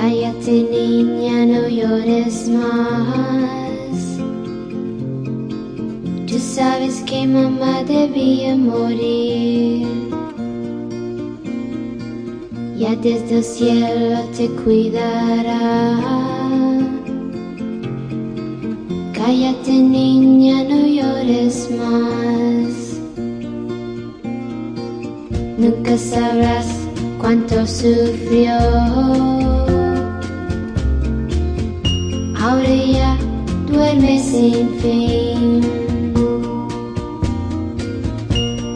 Cállate niña, no llores más. Tú sabes que mamá debía morir. Ya desde el cielo te cuidará. Cállate niña, no llores más. Nunca sabrás cuánto sufrió.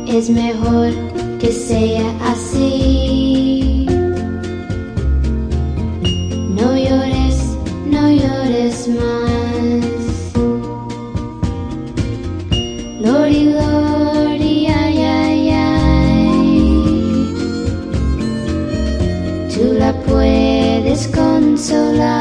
Es mejor que sea así. No llores, no llores más. Lori, Lori, ay, ay, ay. Tú la puedes consolar.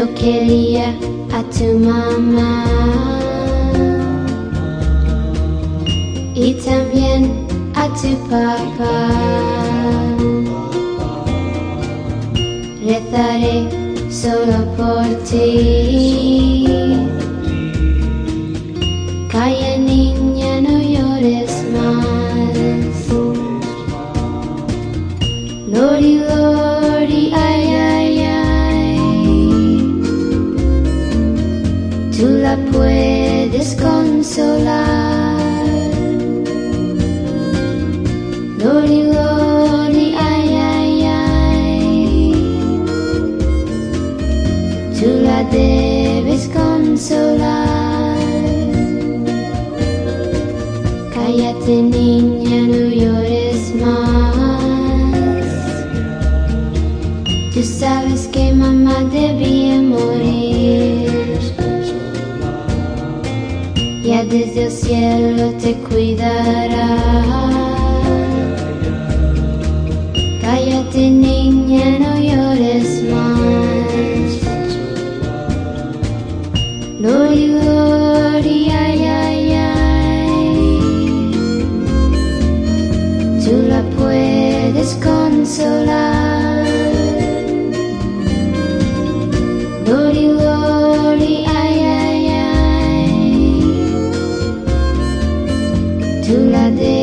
Yo quería a tu mamá y también a tu papá. Rezaré solo por ti. La puedes consolar. Lori, Lori, ay, ay, ay. Tú la debes consolar. Cállate niña, no llores más. Desde el cielo te cuidará. Cállate la debes